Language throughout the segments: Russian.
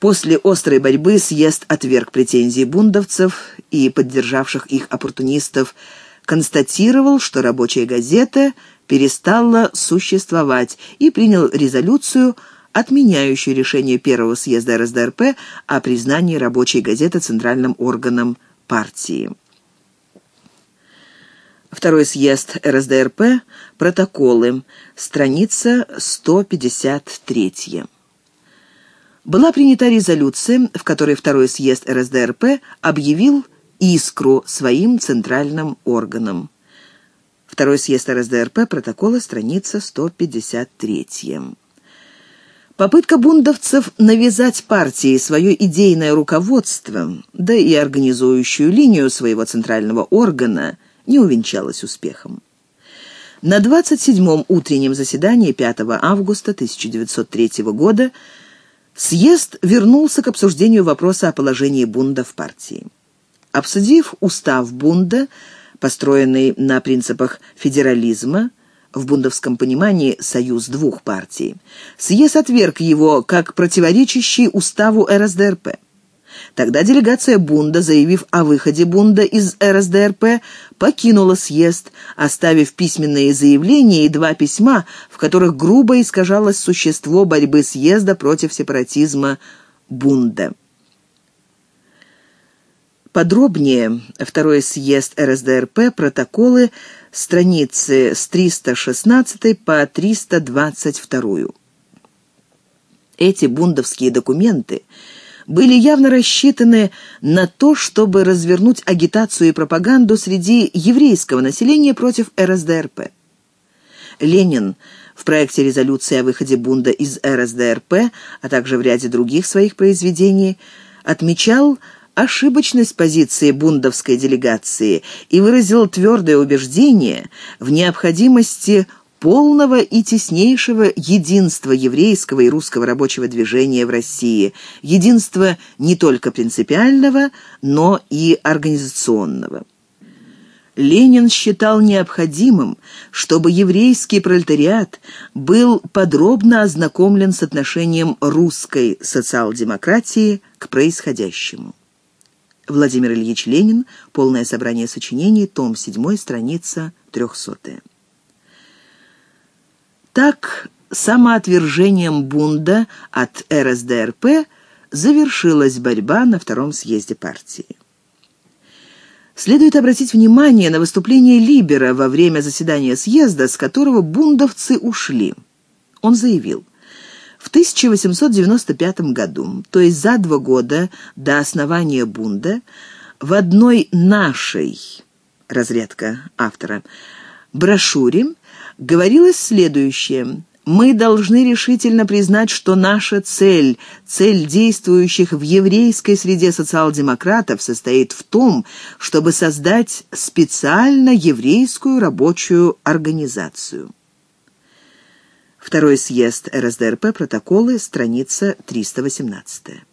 После острой борьбы съезд отверг претензии бундовцев и поддержавших их оппортунистов, констатировал, что рабочая газета перестала существовать и принял резолюцию, отменяющую решение первого съезда РСДРП о признании рабочей газеты центральным органом партии. Второй съезд РСДРП, протоколы, страница 153. Была принята резолюция, в которой второй съезд РСДРП объявил «Искру» своим центральным органом. Второй съезд РСДРП, протоколы, страница 153. Попытка бундовцев навязать партии свое идейное руководство, да и организующую линию своего центрального органа – не увенчалась успехом. На 27-м утреннем заседании 5 августа 1903 года съезд вернулся к обсуждению вопроса о положении Бунда в партии. Обсудив устав Бунда, построенный на принципах федерализма, в бундовском понимании союз двух партий, съезд отверг его как противоречащий уставу РСДРП. Тогда делегация Бунда, заявив о выходе Бунда из РСДРП, покинула съезд, оставив письменные заявления и два письма, в которых грубо искажалось существо борьбы съезда против сепаратизма Бунда. Подробнее второй съезд РСДРП, протоколы, страницы с 316 по 322. Эти бундовские документы – были явно рассчитаны на то, чтобы развернуть агитацию и пропаганду среди еврейского населения против РСДРП. Ленин в проекте резолюции о выходе Бунда из РСДРП, а также в ряде других своих произведений, отмечал ошибочность позиции бундовской делегации и выразил твердое убеждение в необходимости полного и теснейшего единства еврейского и русского рабочего движения в России, единства не только принципиального, но и организационного. Ленин считал необходимым, чтобы еврейский пролетариат был подробно ознакомлен с отношением русской социал-демократии к происходящему. Владимир Ильич Ленин. Полное собрание сочинений. Том 7. Страница 300. Так, самоотвержением Бунда от РСДРП завершилась борьба на втором съезде партии. Следует обратить внимание на выступление Либера во время заседания съезда, с которого бундовцы ушли. Он заявил, в 1895 году, то есть за два года до основания Бунда, в одной нашей, разрядка автора, брошюре говорилось следующее. «Мы должны решительно признать, что наша цель, цель действующих в еврейской среде социал-демократов, состоит в том, чтобы создать специально еврейскую рабочую организацию». Второй съезд РСДРП, протоколы, страница 318.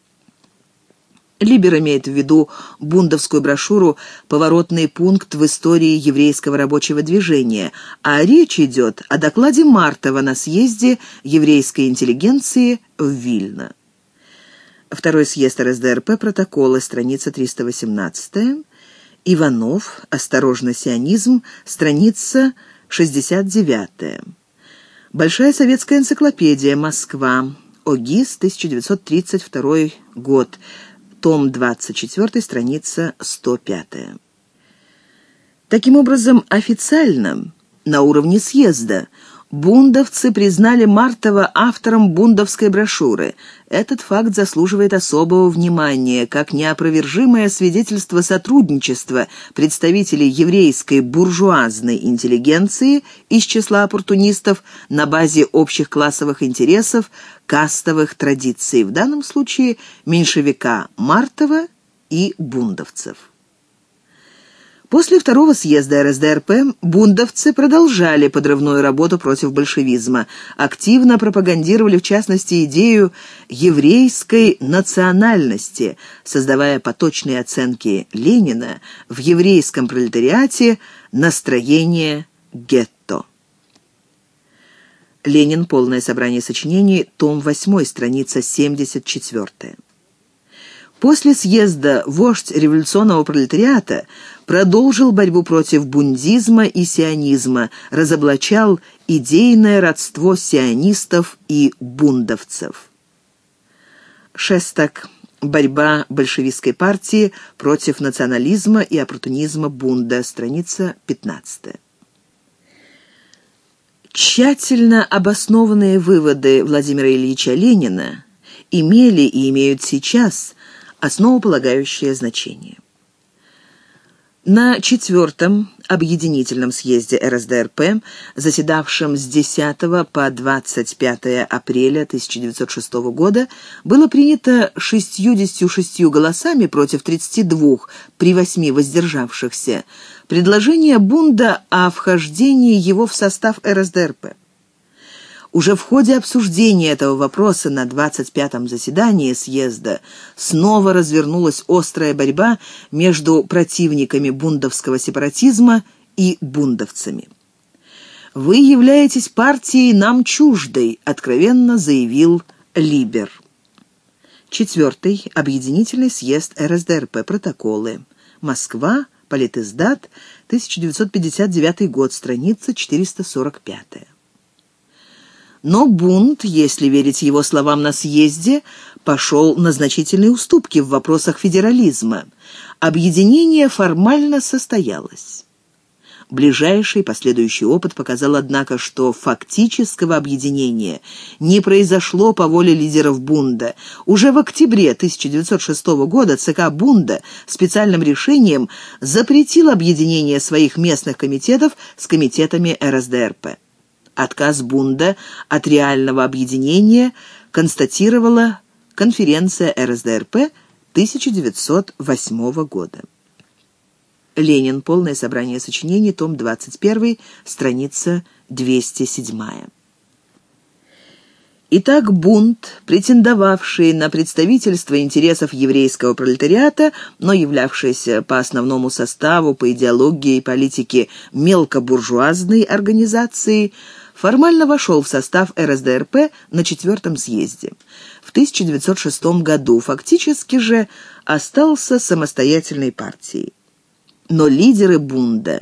Либер имеет в виду бундовскую брошюру «Поворотный пункт в истории еврейского рабочего движения», а речь идет о докладе Мартова на съезде еврейской интеллигенции в Вильно. Второй съезд РСДРП, протоколы, страница 318. Иванов, «Осторожно, сионизм», страница 69. Большая советская энциклопедия, Москва, ОГИС, 1932 год, том 24, страница 105. Таким образом, официально, на уровне съезда, бундовцы признали Мартова автором бундовской брошюры. Этот факт заслуживает особого внимания, как неопровержимое свидетельство сотрудничества представителей еврейской буржуазной интеллигенции из числа оппортунистов на базе общих классовых интересов, кастовых традиций, в данном случае меньшевика Мартова и бундовцев. После второго съезда РСДРП бундовцы продолжали подрывную работу против большевизма, активно пропагандировали в частности идею еврейской национальности, создавая поточные оценки Ленина в еврейском пролетариате настроение гетто. Ленин. Полное собрание сочинений. Том 8. Страница 74. После съезда вождь революционного пролетариата продолжил борьбу против бундизма и сионизма, разоблачал идейное родство сионистов и бундовцев. Шестак. Борьба большевистской партии против национализма и оппортунизма бунда. Страница 15. Тщательно обоснованные выводы Владимира Ильича Ленина имели и имеют сейчас основополагающее значение. На четвертом объединительном съезде РСДРП, заседавшем с 10 по 25 апреля 1906 года, было принято 66 голосами против 32 при 8 воздержавшихся предложение Бунда о вхождении его в состав РСДРП. Уже в ходе обсуждения этого вопроса на 25-м заседании съезда снова развернулась острая борьба между противниками бундовского сепаратизма и бундовцами. «Вы являетесь партией нам чуждой», — откровенно заявил Либер. Четвертый. Объединительный съезд РСДРП. Протоколы. Москва. Политиздат. 1959 год. Страница 445. Но бунт, если верить его словам на съезде, пошел на значительные уступки в вопросах федерализма. Объединение формально состоялось. Ближайший последующий опыт показал, однако, что фактического объединения не произошло по воле лидеров Бунда. Уже в октябре 1906 года ЦК Бунда специальным решением запретил объединение своих местных комитетов с комитетами РСДРП. Отказ Бунда от реального объединения констатировала конференция РСДРП 1908 года. Ленин. Полное собрание сочинений. Том 21. Страница 207. Итак, бунт, претендовавший на представительство интересов еврейского пролетариата, но являвшийся по основному составу, по идеологии и политике мелкобуржуазной организации, формально вошел в состав РСДРП на четвертом съезде. В 1906 году фактически же остался самостоятельной партией. Но лидеры Бунда,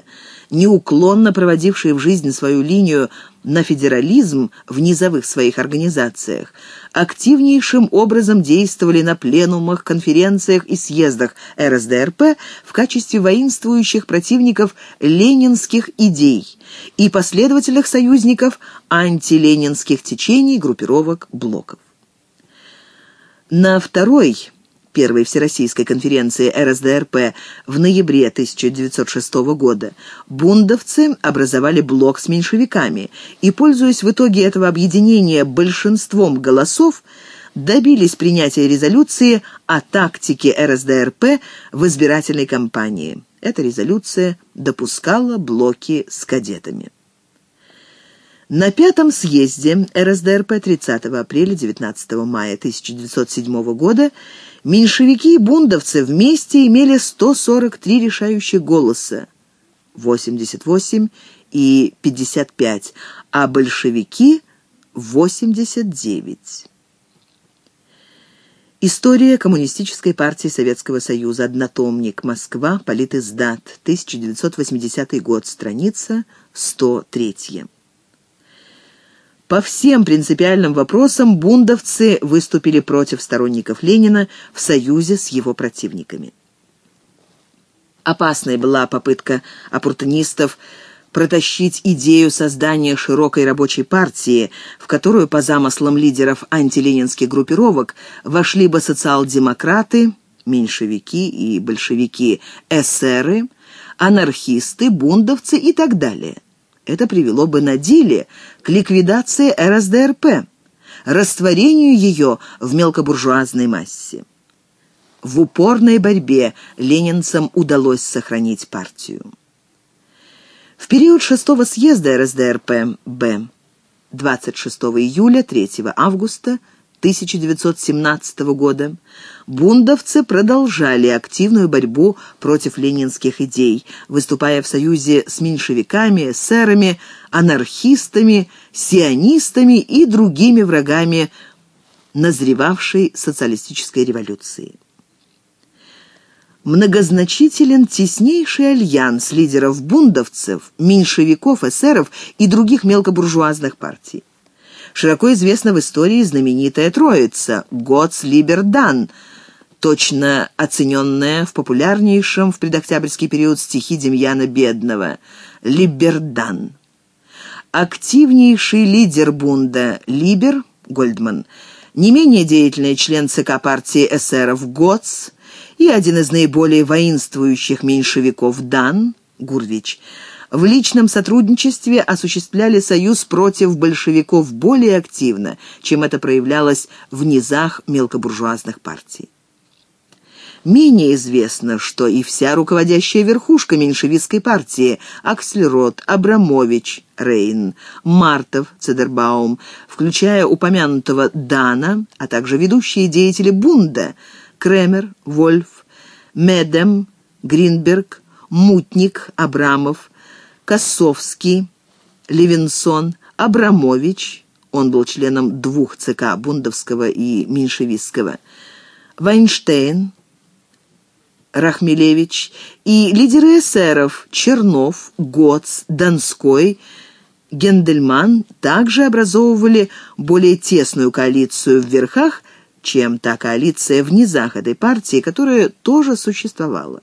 неуклонно проводившие в жизнь свою линию на федерализм в низовых своих организациях, активнейшим образом действовали на пленумах, конференциях и съездах РСДРП в качестве воинствующих противников ленинских идей и последовательных союзников антиленинских течений, группировок, блоков. На второй Первой Всероссийской конференции РСДРП в ноябре 1906 года, бундовцы образовали блок с меньшевиками и, пользуясь в итоге этого объединения большинством голосов, добились принятия резолюции о тактике РСДРП в избирательной кампании. Эта резолюция допускала блоки с кадетами. На пятом съезде РСДРП 30 апреля 19 мая 1907 года меньшевики и бундовцы вместе имели 143 решающих голоса, 88 и 55, а большевики — 89. История Коммунистической партии Советского Союза. Однотомник. Москва. Политиздат. 1980 год. Страница 103. По всем принципиальным вопросам бундовцы выступили против сторонников Ленина в союзе с его противниками. Опасной была попытка оппортунистов протащить идею создания широкой рабочей партии, в которую по замыслам лидеров антиленинских группировок вошли бы социал-демократы, меньшевики и большевики, эсеры, анархисты, бундовцы и так далее. Это привело бы на деле к ликвидации РСДРП, растворению ее в мелкобуржуазной массе. В упорной борьбе ленинцам удалось сохранить партию. В период шестого съезда РСДРП Б 26 июля 3 августа 1917 года бундовцы продолжали активную борьбу против ленинских идей, выступая в союзе с меньшевиками, эсерами, анархистами, сионистами и другими врагами назревавшей социалистической революции. многозначителен теснейший альянс лидеров бундовцев, меньшевиков, эсеров и других мелкобуржуазных партий. Широко известна в истории знаменитая троица «Готс Либердан», точно оцененная в популярнейшем в предоктябрьский период стихи Демьяна Бедного «Либердан». Активнейший лидер бунда Либер, Гольдман, не менее деятельный член ЦК партии эсеров Готс и один из наиболее воинствующих меньшевиков Дан, Гурвич – в личном сотрудничестве осуществляли союз против большевиков более активно, чем это проявлялось в низах мелкобуржуазных партий. Менее известно, что и вся руководящая верхушка меньшевистской партии – Аксельрод, Абрамович, Рейн, Мартов, Цедербаум, включая упомянутого Дана, а также ведущие деятели Бунда – Кремер, Вольф, Медем, Гринберг, Мутник, Абрамов – Косовский, Левинсон, Абрамович, он был членом двух ЦК, Бундовского и Меньшевистского, Вайнштейн, Рахмелевич и лидеры эсеров Чернов, Гоц, Донской, Гендельман также образовывали более тесную коалицию в верхах, чем та коалиция в низах этой партии, которая тоже существовала.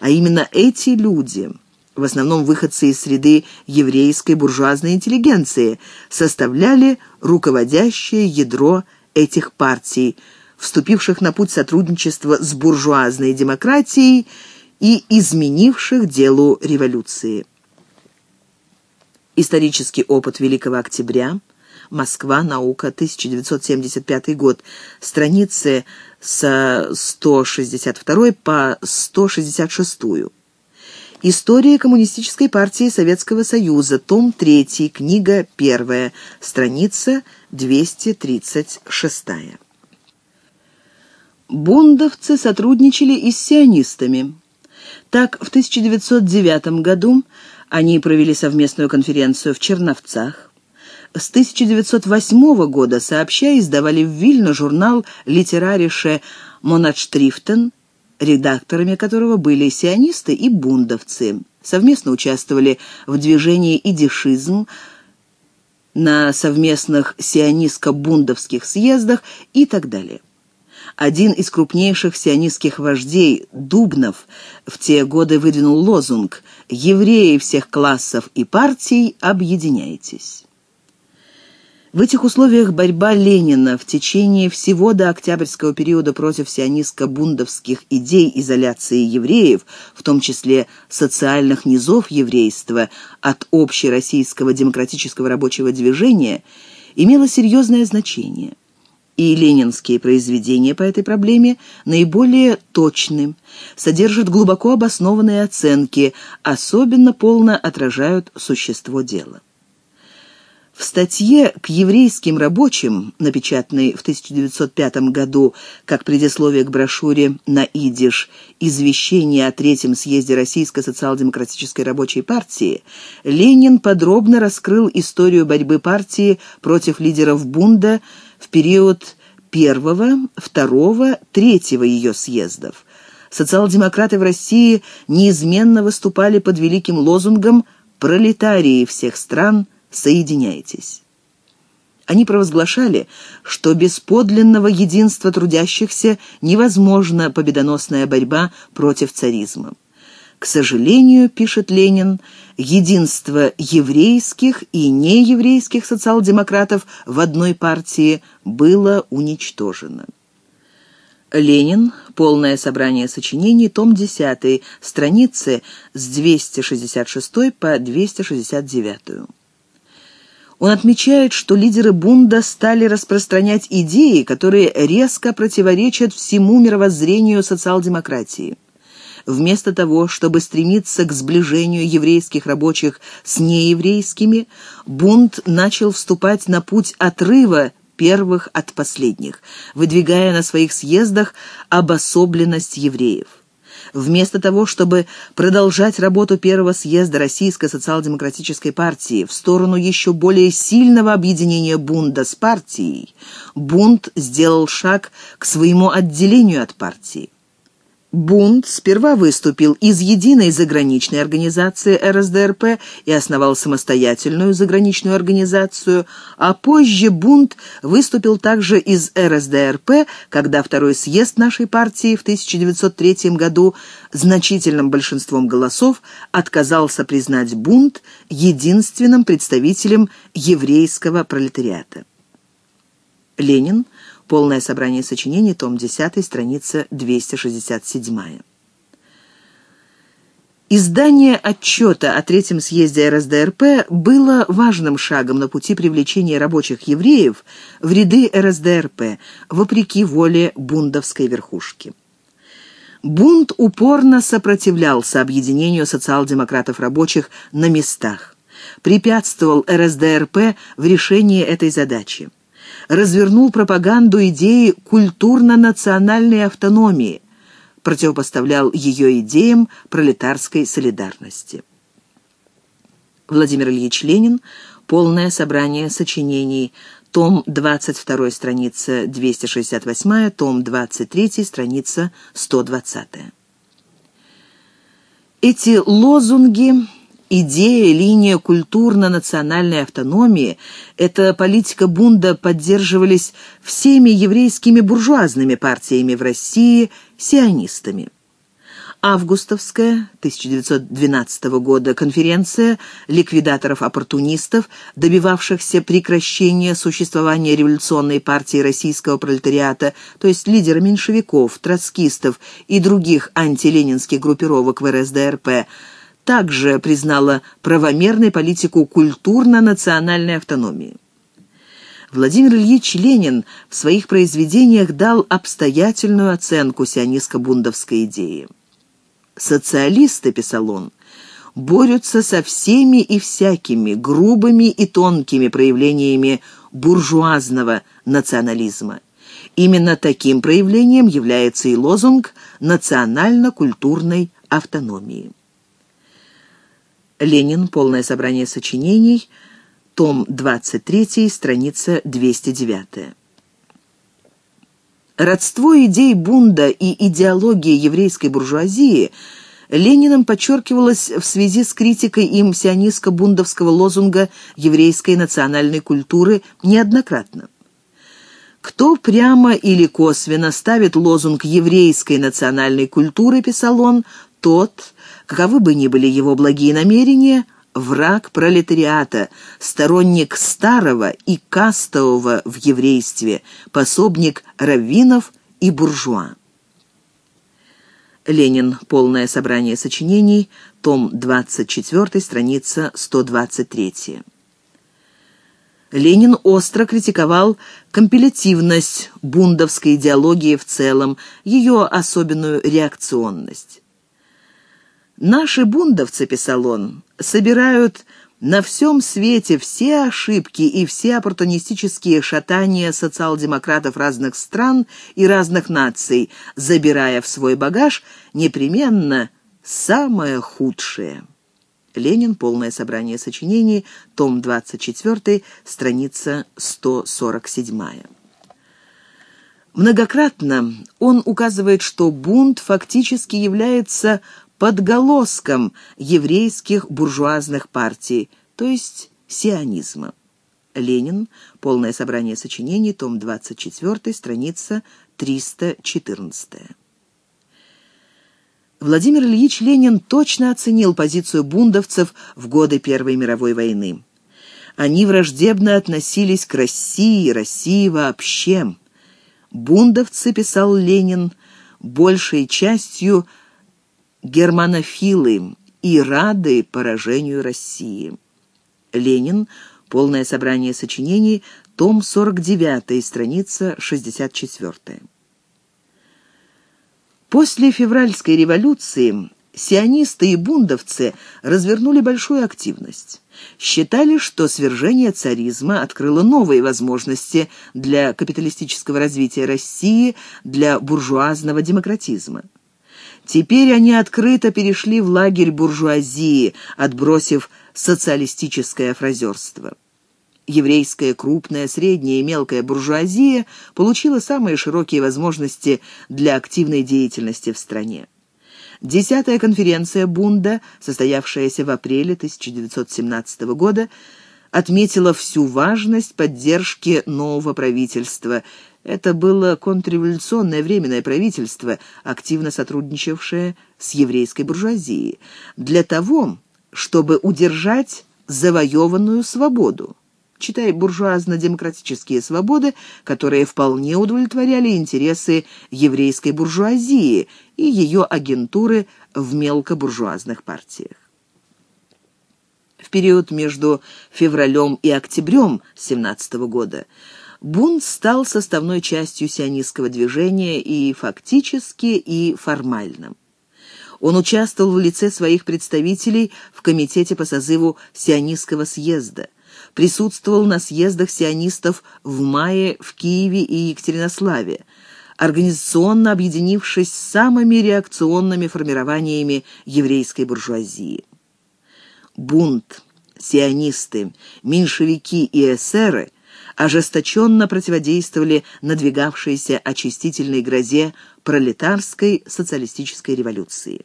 А именно эти люди – в основном выходцы из среды еврейской буржуазной интеллигенции, составляли руководящее ядро этих партий, вступивших на путь сотрудничества с буржуазной демократией и изменивших делу революции. Исторический опыт Великого Октября, Москва, наука, 1975 год, страницы с 162 по 166. История Коммунистической партии Советского Союза, том 3, книга 1, страница 236. Бундовцы сотрудничали и с сионистами. Так, в 1909 году они провели совместную конференцию в Черновцах. С 1908 года сообща издавали в Вильно журнал «Литерарише Монатштрифтен», редакторами которого были сионисты и бундовцы. Совместно участвовали в движении «Идишизм», на совместных сионистско-бундовских съездах и так далее. Один из крупнейших сионистских вождей, Дубнов, в те годы выдвинул лозунг «Евреи всех классов и партий, объединяйтесь». В этих условиях борьба Ленина в течение всего до октябрьского периода против сионистско-бундовских идей изоляции евреев, в том числе социальных низов еврейства, от общероссийского демократического рабочего движения, имела серьезное значение. И ленинские произведения по этой проблеме наиболее точны, содержат глубоко обоснованные оценки, особенно полно отражают существо дела. В статье «К еврейским рабочим», напечатанной в 1905 году как предисловие к брошюре на идиш «Извещение о Третьем съезде Российской социал-демократической рабочей партии», Ленин подробно раскрыл историю борьбы партии против лидеров Бунда в период первого, второго, третьего ее съездов. Социал-демократы в России неизменно выступали под великим лозунгом «Пролетарии всех стран – соединяйтесь. Они провозглашали, что без подлинного единства трудящихся невозможна победоносная борьба против царизма. К сожалению, пишет Ленин, единство еврейских и нееврейских социал-демократов в одной партии было уничтожено. Ленин. Полное собрание сочинений. Том 10. Страницы с 266 по 269. Он отмечает, что лидеры Бунда стали распространять идеи, которые резко противоречат всему мировоззрению социал-демократии. Вместо того, чтобы стремиться к сближению еврейских рабочих с нееврейскими, Бунд начал вступать на путь отрыва первых от последних, выдвигая на своих съездах обособленность евреев. Вместо того, чтобы продолжать работу первого съезда Российской социал-демократической партии в сторону еще более сильного объединения бунда с партией, бунт сделал шаг к своему отделению от партии. Бунт сперва выступил из единой заграничной организации РСДРП и основал самостоятельную заграничную организацию, а позже Бунт выступил также из РСДРП, когда второй съезд нашей партии в 1903 году значительным большинством голосов отказался признать Бунт единственным представителем еврейского пролетариата. Ленин – Полное собрание сочинений, том 10, страница 267. Издание отчета о Третьем съезде РСДРП было важным шагом на пути привлечения рабочих евреев в ряды РСДРП, вопреки воле бундовской верхушки. Бунт упорно сопротивлялся объединению социал-демократов рабочих на местах, препятствовал РСДРП в решении этой задачи развернул пропаганду идеи культурно-национальной автономии, противопоставлял ее идеям пролетарской солидарности. Владимир Ильич Ленин. Полное собрание сочинений. Том 22, страница 268, том 23, страница 120. Эти лозунги Идея, линия культурно-национальной автономии, эта политика бунда поддерживались всеми еврейскими буржуазными партиями в России, сионистами. Августовская 1912 года конференция ликвидаторов-оппортунистов, добивавшихся прекращения существования революционной партии российского пролетариата, то есть лидера меньшевиков, троцкистов и других антиленинских группировок в РСДРП – также признала правомерной политику культурно-национальной автономии. Владимир Ильич Ленин в своих произведениях дал обстоятельную оценку сионистско-бундовской идеи. «Социалисты», — писал он, — борются со всеми и всякими грубыми и тонкими проявлениями буржуазного национализма. Именно таким проявлением является и лозунг национально-культурной автономии. Ленин. Полное собрание сочинений. Том 23, страница 209. Родство идей Бунда и идеологии еврейской буржуазии Лениным подчеркивалось в связи с критикой им сионистско-бундовского лозунга еврейской национальной культуры неоднократно. Кто прямо или косвенно ставит лозунг еврейской национальной культуры, писал он, тот каковы бы ни были его благие намерения, враг пролетариата, сторонник старого и кастового в еврействе, пособник раввинов и буржуа. Ленин. Полное собрание сочинений. Том 24, страница 123. Ленин остро критиковал компилятивность бундовской идеологии в целом, ее особенную реакционность. «Наши бундовцы, — писал он, — собирают на всем свете все ошибки и все оппортунистические шатания социал-демократов разных стран и разных наций, забирая в свой багаж непременно самое худшее». Ленин. Полное собрание сочинений. Том 24. Страница 147. Многократно он указывает, что бунт фактически является подголоском еврейских буржуазных партий, то есть сионизма. Ленин. Полное собрание сочинений. Том 24. Страница 314. Владимир Ильич Ленин точно оценил позицию бундовцев в годы Первой мировой войны. Они враждебно относились к России, России вообще. Бундовцы, писал Ленин, большей частью – германофилы и рады поражению России. Ленин. Полное собрание сочинений. Том 49, страница 64. После февральской революции сионисты и бундовцы развернули большую активность. Считали, что свержение царизма открыло новые возможности для капиталистического развития России, для буржуазного демократизма. Теперь они открыто перешли в лагерь буржуазии, отбросив социалистическое фразерство. еврейская крупная, средняя и мелкая буржуазия получила самые широкие возможности для активной деятельности в стране. Десятая конференция Бунда, состоявшаяся в апреле 1917 года, отметила всю важность поддержки нового правительства. Это было контрреволюционное временное правительство, активно сотрудничавшее с еврейской буржуазией, для того, чтобы удержать завоеванную свободу читай буржуазно-демократические свободы, которые вполне удовлетворяли интересы еврейской буржуазии и ее агентуры в мелкобуржуазных партиях. В период между февралем и октябрем 17 года бунт стал составной частью сионистского движения и фактически, и формально. Он участвовал в лице своих представителей в комитете по созыву сионистского съезда присутствовал на съездах сионистов в мае в Киеве и Екатеринославе, организационно объединившись с самыми реакционными формированиями еврейской буржуазии. Бунт, сионисты, меньшевики и эсеры ожесточенно противодействовали надвигавшейся очистительной грозе пролетарской социалистической революции.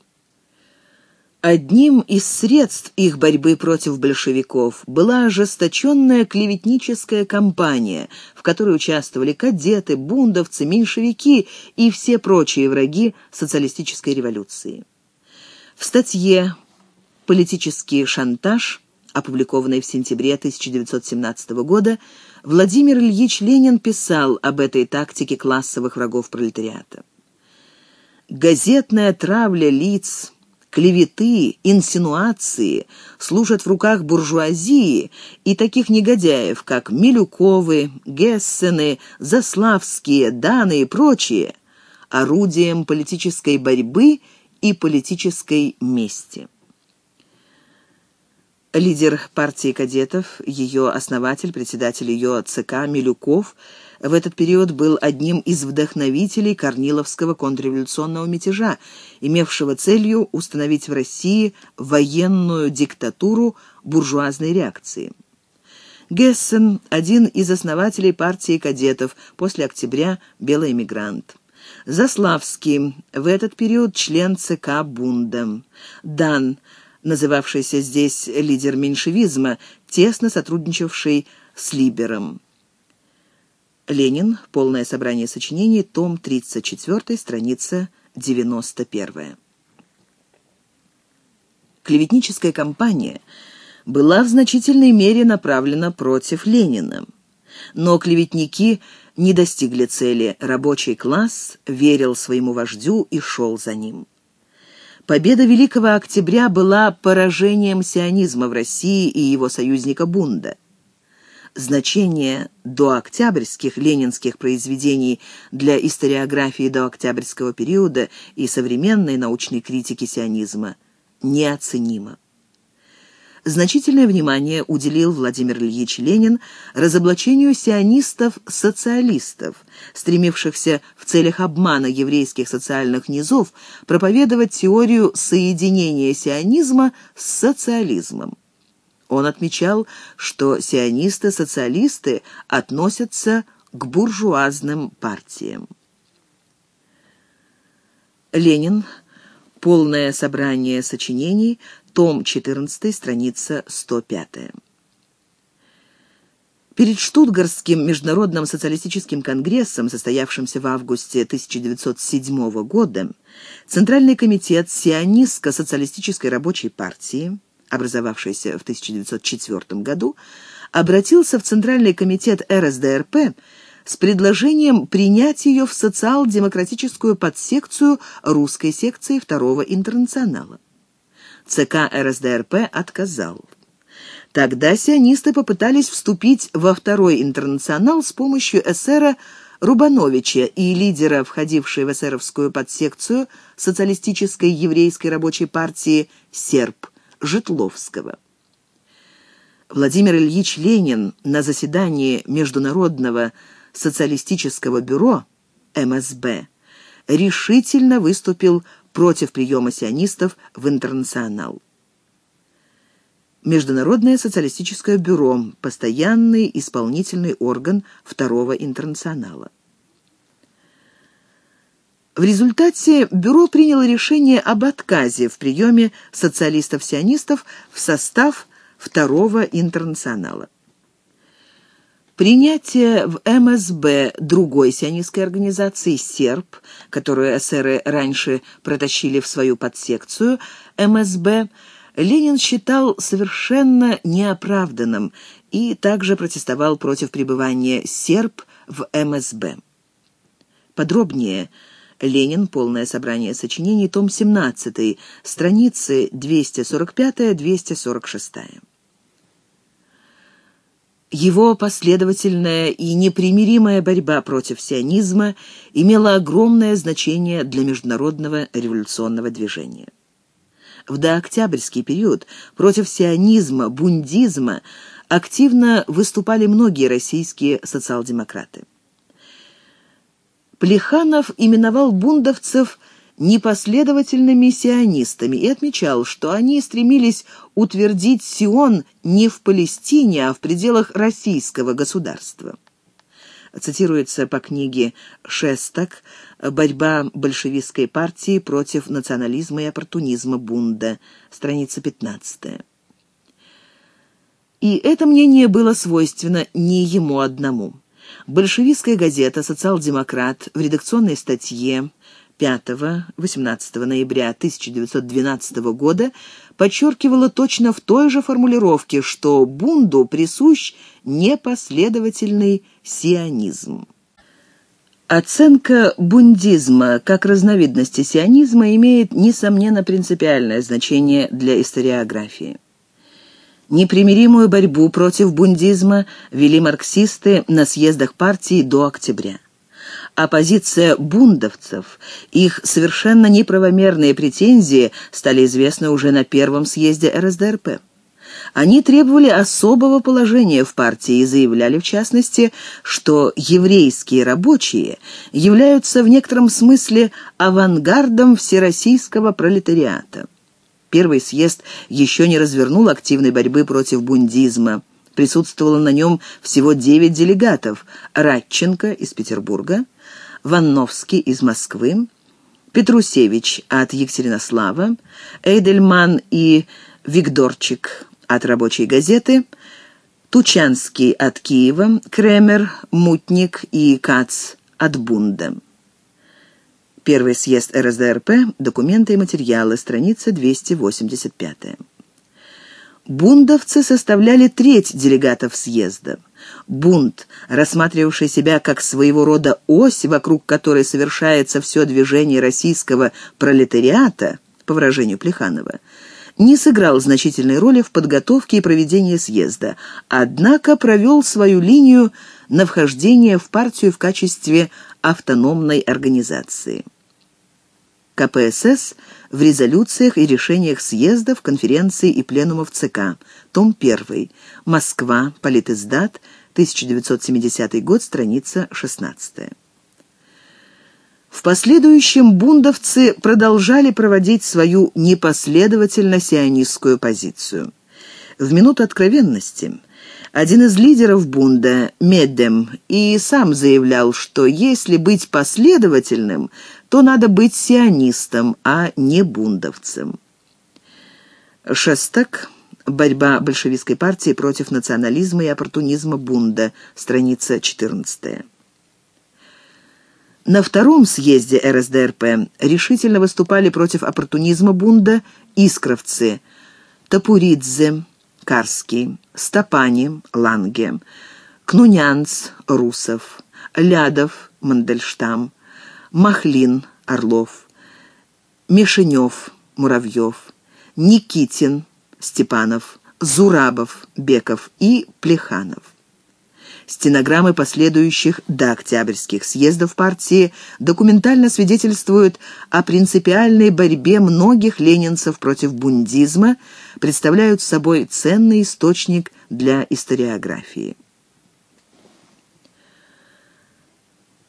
Одним из средств их борьбы против большевиков была ожесточенная клеветническая кампания, в которой участвовали кадеты, бундовцы, меньшевики и все прочие враги социалистической революции. В статье «Политический шантаж», опубликованной в сентябре 1917 года, Владимир Ильич Ленин писал об этой тактике классовых врагов пролетариата. «Газетная травля лиц» клеветы, инсинуации служат в руках буржуазии и таких негодяев, как Милюковы, Гессены, Заславские, Даны и прочие, орудием политической борьбы и политической мести. Лидер партии кадетов, ее основатель, председатель ее ЦК Милюков – в этот период был одним из вдохновителей Корниловского контрреволюционного мятежа, имевшего целью установить в России военную диктатуру буржуазной реакции. Гессен – один из основателей партии кадетов, после октября – белый эмигрант. Заславский – в этот период член ЦК Бунда. Дан – называвшийся здесь лидер меньшевизма, тесно сотрудничавший с Либером. Ленин. Полное собрание сочинений. Том 34. Страница 91. Клеветническая кампания была в значительной мере направлена против Ленина. Но клеветники не достигли цели. Рабочий класс верил своему вождю и шел за ним. Победа Великого Октября была поражением сионизма в России и его союзника Бунда значение дооктябрьских ленинских произведений для историографии дооктябрьского периода и современной научной критики сионизма неоценимо. Значительное внимание уделил Владимир Ильич Ленин разоблачению сионистов-социалистов, стремившихся в целях обмана еврейских социальных низов проповедовать теорию соединения сионизма с социализмом. Он отмечал, что сионисты-социалисты относятся к буржуазным партиям. Ленин. Полное собрание сочинений. Том 14, страница 105. Перед Штутгарским международным социалистическим конгрессом, состоявшимся в августе 1907 года, Центральный комитет Сионистско-социалистической рабочей партии образовавшийся в 1904 году, обратился в Центральный комитет РСДРП с предложением принять ее в социал-демократическую подсекцию русской секции Второго интернационала. ЦК РСДРП отказал. Тогда сионисты попытались вступить во Второй интернационал с помощью эсера Рубановича и лидера, входившей в эсеровскую подсекцию социалистической еврейской рабочей партии «Серб» Житловского. Владимир Ильич Ленин на заседании Международного социалистического бюро МСБ решительно выступил против приема сионистов в интернационал. Международное социалистическое бюро, постоянный исполнительный орган Второго интернационала. В результате бюро приняло решение об отказе в приеме социалистов-сионистов в состав Второго интернационала. Принятие в МСБ другой сионистской организации «Серб», которую эсеры раньше протащили в свою подсекцию МСБ, Ленин считал совершенно неоправданным и также протестовал против пребывания «Серб» в МСБ. Подробнее – Ленин. Полное собрание сочинений. Том 17. Страницы 245-246. Его последовательная и непримиримая борьба против сионизма имела огромное значение для международного революционного движения. В дооктябрьский период против сионизма, бундизма активно выступали многие российские социал-демократы. Плеханов именовал бундовцев непоследовательными сионистами и отмечал, что они стремились утвердить Сион не в Палестине, а в пределах российского государства. Цитируется по книге «Шестак. Борьба большевистской партии против национализма и оппортунизма Бунда», страница 15. И это мнение было свойственно не ему одному. Большевистская газета «Социал-демократ» в редакционной статье 5-18 ноября 1912 года подчеркивала точно в той же формулировке, что Бунду присущ непоследовательный сионизм. Оценка бундизма как разновидности сионизма имеет, несомненно, принципиальное значение для историографии. Непримиримую борьбу против бундизма вели марксисты на съездах партии до октября. Оппозиция бундовцев, их совершенно неправомерные претензии стали известны уже на первом съезде РСДРП. Они требовали особого положения в партии и заявляли, в частности, что еврейские рабочие являются в некотором смысле авангардом всероссийского пролетариата. Первый съезд еще не развернул активной борьбы против бундизма. Присутствовало на нем всего девять делегатов. Радченко из Петербурга, Ванновский из Москвы, Петрусевич от Екатеринослава, Эйдельман и Викторчик от рабочей газеты, Тучанский от Киева, Кремер, Мутник и Кац от Бунда. Первый съезд РСДРП, документы и материалы, страница 285. Бундовцы составляли треть делегатов съезда. Бунт, рассматривавший себя как своего рода ось, вокруг которой совершается все движение российского пролетариата, по выражению Плеханова, не сыграл значительной роли в подготовке и проведении съезда, однако провел свою линию на вхождение в партию в качестве автономной организации. КПСС в резолюциях и решениях съездов, конференций и пленумов ЦК. Том 1. Москва. Политиздат. 1970 год. Страница 16. В последующем бундовцы продолжали проводить свою непоследовательно сионистскую позицию. В минуту откровенности один из лидеров бунда, Медем, и сам заявлял, что если быть последовательным, то надо быть сионистом, а не бундовцем. Шестак. Борьба большевистской партии против национализма и оппортунизма бунда. Страница 14. На втором съезде РСДРП решительно выступали против оппортунизма бунда искровцы Тапуридзе, Карский, Стопани, Ланге, Кнунянц, Русов, Лядов, Мандельштам, Махлин, Орлов, Мишенев, Муравьев, Никитин, Степанов, Зурабов, Беков и Плеханов. Стенограммы последующих до октябрьских съездов партии документально свидетельствуют о принципиальной борьбе многих ленинцев против бундизма, представляют собой ценный источник для историографии.